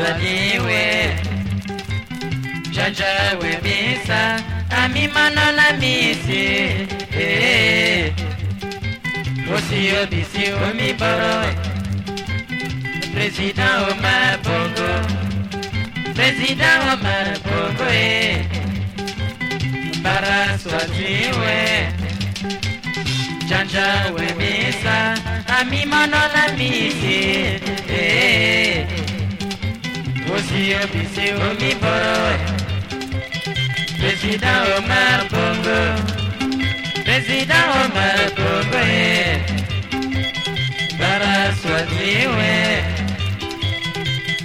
jaja jajawe bisa amimana na misi eh osio omi boro president Omar Bongo president Omar Bongo eh bara sotiwe jajawe bisa amimana na misi eh Osia Bisi Omi Boroy Président Omar Bongo Président Omar Bongo Bara Swatiwe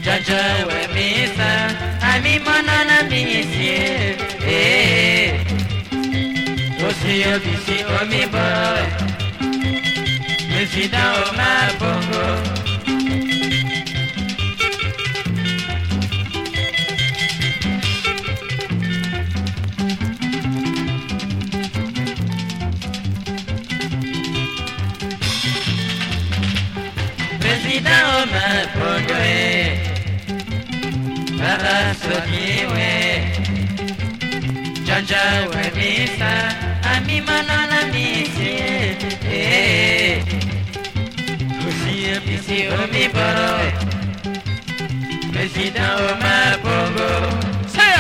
Jaja Wemisa Ami Manana Misie Osia Bisi Omi Boroy Président Omar Bongo dama podwe baba sokiwe janja wemisa amimana na misie usie pisi omiboro president omabongo Say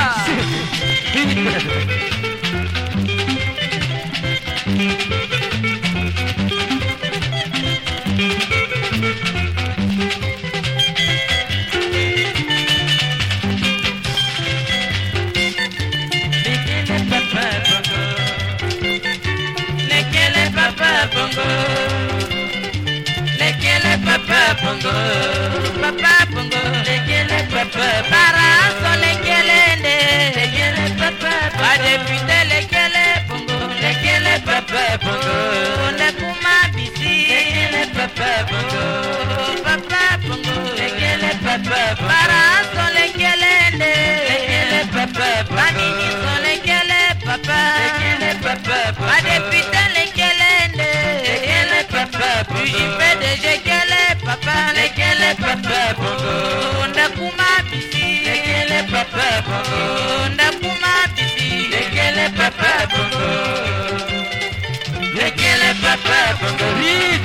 bongo papa bongo lekele papa paranso lekele nde lekele papa badepute lekele bongo lekele papa bongo ondekuma bisi lekele papa bongo papa bongo lekele papa paranso lekele nde lekele papa baniniso lekele papa lekele papa badepute lekele nde lekele papa puis Legele pepe bongo Ndakuma bisi Legele pepe bongo Ndakuma bisi Legele pepe bongo Legele pepe bongo